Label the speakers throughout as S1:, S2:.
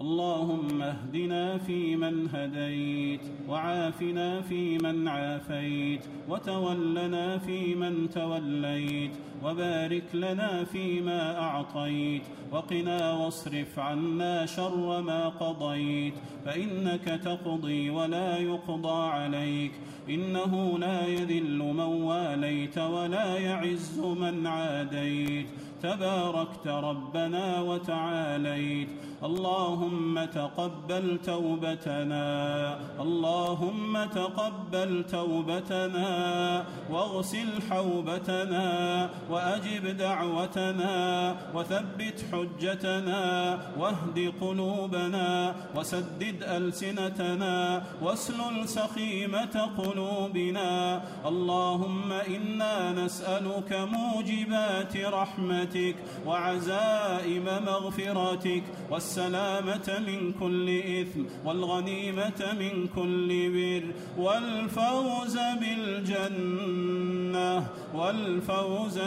S1: اللهم اهدنا فيمن هديت وعافنا فيمن عافيت وتولنا فيمن توليت وبارك لنا فيما أعطيت وقنا واصرف عنا شر ما قضيت فإنك تقضي ولا يقضى عليك إنه لا يذل من واليت ولا يعز من عاديت. تباركت ربنا وتعاليت. اللهم تقبل توبتنا. اللهم تقبل توبتنا. واغسل حوبتنا. وأجب دعوتنا. وثبت حجتنا. واهد قلوبنا. وسدد ألسنتنا. واسلل سخيمة قلوبنا. اللهم إنا نسألك موجبات رحمتك. وعزائم مغفرتك والسلامة من كل إثم والغنيمة من كل بر والفوز بالجنة والفوز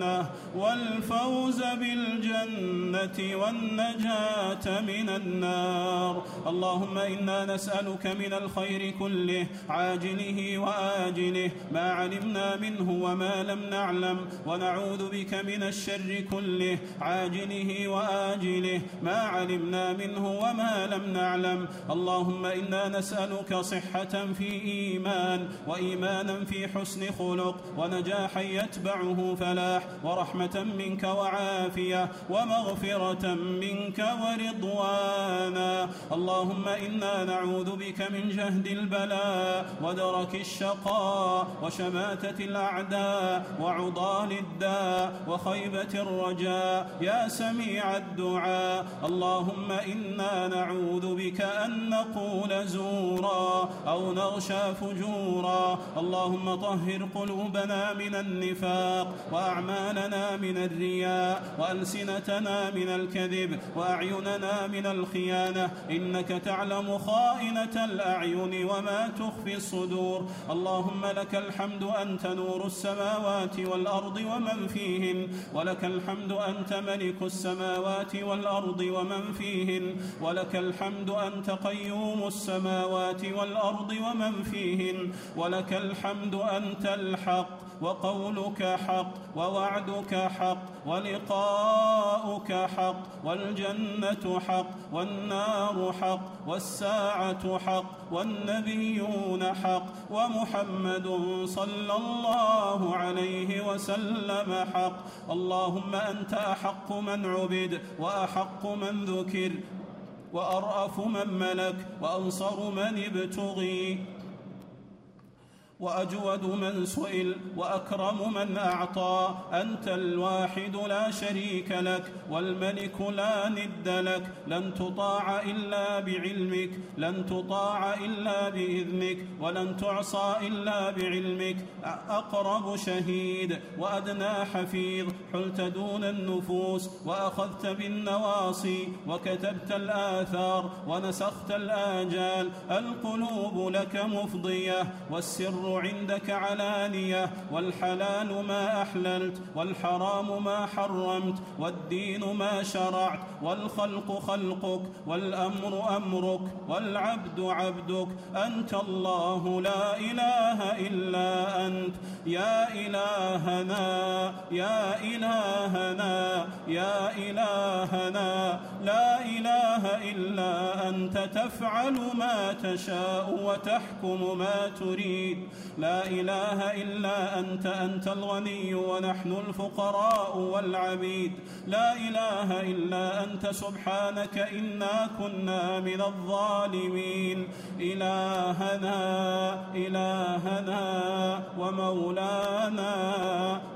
S1: بالجنه والفوز بالجنة والنجاة من النار. اللهم إنا نسألك من الخير كله عاجله وآجله ما علمنا منه وما لم نعلم ونعوذ بك من الشر كله عاجله وآجله ما علمنا منه وما لم نعلم. اللهم إنا نسألك صحة في إيمان وإيمانا في حسن خلق ونجاحا يتبعه فلاح ورحمة منك وعافية ومغفرة منك ورضوانا. اللهم إنا نعوذ بك من جهد البلاء ودرك الشقاء وشماتة الأعداء وعضال الداء وخيبة الرجاء. يا سميع الدعاء. اللهم إنا نعوذ بك أن نقول زورا أو نغشى فجورا. اللهم طهر قلوبنا من النفاق واعمالنا من الرياء وألسنتنا من الكذب وأعيننا من الخيانة إنك تعلم خائنة الأعين وما تخفي الصدور اللهم لك الحمد أنت نور السماوات والأرض ومن فيهن ولك الحمد أنت ملك السماوات والأرض ومن فيهن ولك الحمد أنت قيوم السماوات والأرض ومن فيهن ولك الحمد أنت الحق وقولك حق ووعدك حق ولقاؤك حق والجنة حق والنار حق والساعة حق والنبيون حق ومحمد صلى الله عليه وسلم حق. اللهم أنت أحق من عبد وأحق من ذكر وأرأف من ملك وأنصر من ابتغي. وأجود من سئل وأكرم من أعطى. أنت الواحد لا شريك لك والملك لا ند لك. لن تطاع إلا بعلمك لن تطاع إلا بإذنك ولن تعصى إلا بعلمك. اقرب شهيد وأدنى حفيظ. حلت دون النفوس وأخذت بالنواصي. وكتبت الآثار ونسخت الآجال. القلوب لك مفضية والسر عندك علانية والحلال ما أحللت والحرام ما حرمت والدين ما شرعت والخلق خلقك والأمر أمرك والعبد عبدك أنت الله لا إله إلا أنت. يا إلهنا يا إلهنا يا إلهنا. لا إله إلا أنت تفعل ما تشاء وتحكم ما تريد. لا إله إلا أنت أنت الغني ونحن الفقراء والعبيد. لا إله إلا أنت سبحانك إنا كنا من الظالمين. إلهنا إلهنا ومولانا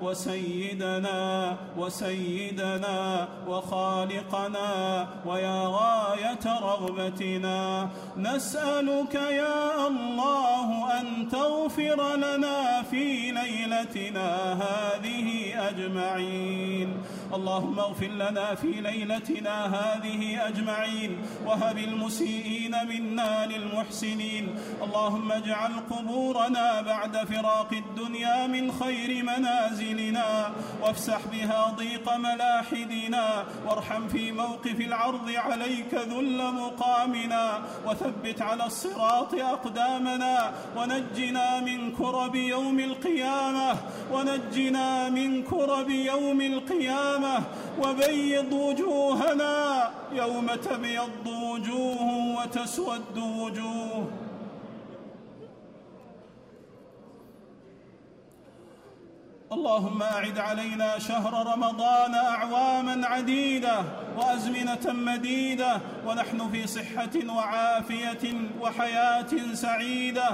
S1: وسيدنا وسيدنا وخالقنا ويا غاية رغبتنا. نسألك يا الله أن تغفر لنا في ليلتنا هذه أجمعين. اللهم اغفر لنا في ليلتنا هذه أجمعين وهب المسيئين منا للمحسنين. اللهم اجعل قبورنا بعد فراق الدنيا من خير منازلنا وافسح بها ضيق ملاحدنا وارحم في موقف العرض عليك ذل مقامنا وثبت على الصراط أقدامنا ونجنا من كرب يوم القيامة ونجنا من كرب يوم القيامة. وبيض وجوهنا يوم تبيض وجوه وتسود وجوه. اللهم أعد علينا شهر رمضان أعواما عديدة وأزمنة مديدة ونحن في صحة وعافية وحياة سعيدة.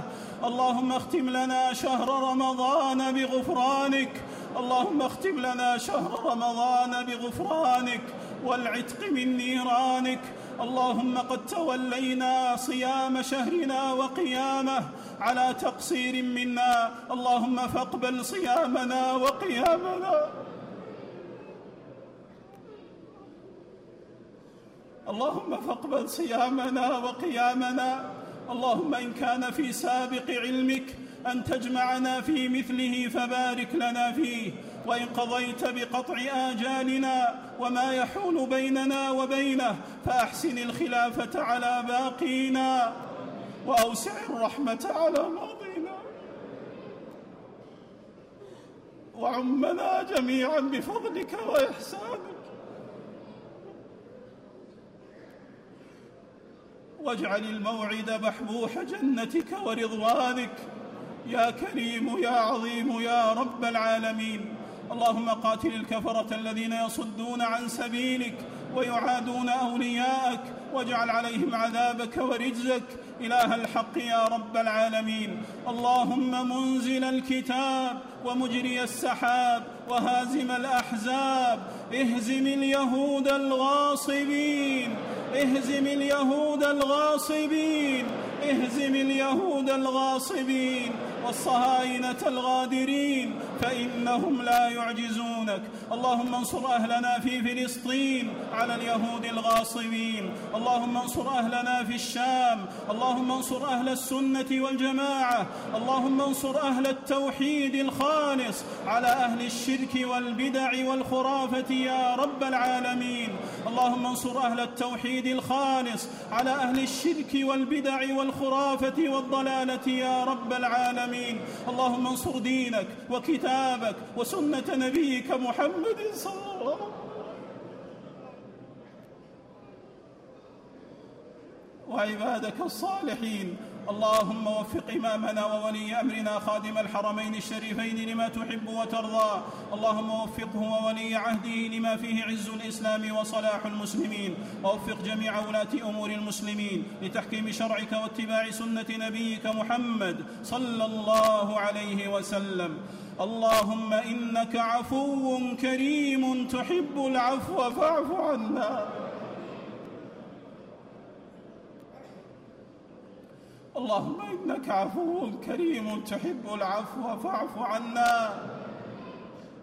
S1: اللهم اختم لنا شهر رمضان بغفرانك اللهم اختم لنا شهر رمضان بغفرانك والعتق من نيرانك. اللهم قد تولينا صيام شهرنا وقيامه على تقصير منا. اللهم فاقبل صيامنا وقيامنا. اللهم فاقبل صيامنا وقيامنا. اللهم إن كان في سابق علمك أن تجمعنا في مثله فبارك لنا فيه وإن قضيت بقطع آجالنا وما يحول بيننا وبينه فأحسن الخلافة على باقينا وأوسع الرحمة على ماضينا. وعمنا جميعا بفضلك وإحسانك. واجعل الموعد بحبوح جنتك ورضوانك. يا كريم يا عظيم يا رب العالمين. اللهم قاتل الكفرة الذين يصدون عن سبيلك ويعادون أولياءك واجعل عليهم عذابك ورجزك. إله الحق يا رب العالمين. اللهم منزل الكتاب ومجري السحاب وهازم الأحزاب. اهزم اليهود الغاصبين. اهزم اليهود الغاصبين. اهزم اليهود الغاصبين. والصهاينة الغادرين فإنهم لا يعجزونك. اللهم انصر أهلنا في فلسطين على اليهود الغاصبين. اللهم انصر أهلنا في الشام. اللهم انصر أهل السنة والجماعة. اللهم انصر أهل التوحيد الخالص على أهل الشرك والبدع والخرافة يا رب العالمين. اللهم انصر أهل التوحيد الخالص على أهل الشرك والبدع والخرافة والضلالة يا رب العالمين. اللهم انصر دينك وكتابك وسنة نبيك محمد صلى الله عليه وسلم. وعبادك الصالحين اللهم وفق إمامنا وولي أمرنا خادم الحرمين الشريفين لما تحب وترضى. اللهم وفقه وولي عهده لما فيه عز الإسلام وصلاح المسلمين. ووفق جميع ولاة أمور المسلمين لتحكيم شرعك واتباع سنة نبيك محمد صلى الله عليه وسلم. اللهم إنك عفو كريم تحب العفو فاعف عنا. اللهم إنك عفو كريم تحب العفو فاعف عنا.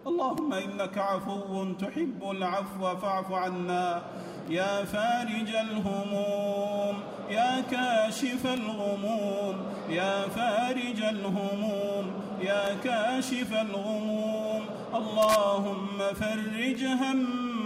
S1: اللهم إنك عفو تحب العفو فاعف عنا. يا فارج الهموم يا كاشف الغموم يا فارج الهموم يا كاشف الغموم. اللهم فرج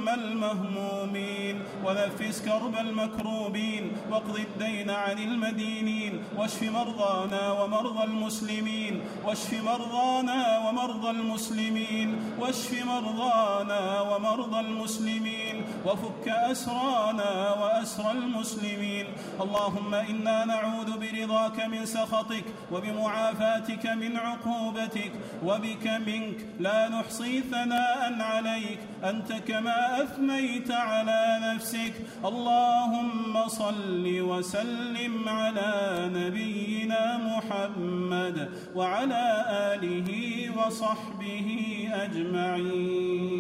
S1: هم المهمومين ونفس كرب المكروبين واقض الدين عن المدينين واشف مرضانا ومرضى المسلمين واشف مرضانا ومرضى المسلمين واشف مرضانا ومرضى المسلمين وفك أسرانا وأسر المسلمين اللهم إنا نعوذ برضاك من سخطك وبمعافاتك من عقوبتك وبك منك لا نحصي ثناء عليك أنت كما أثنيت على نفسك. اللهم صل وسلم على نبينا محمد وعلى آله وصحبه أجمعين.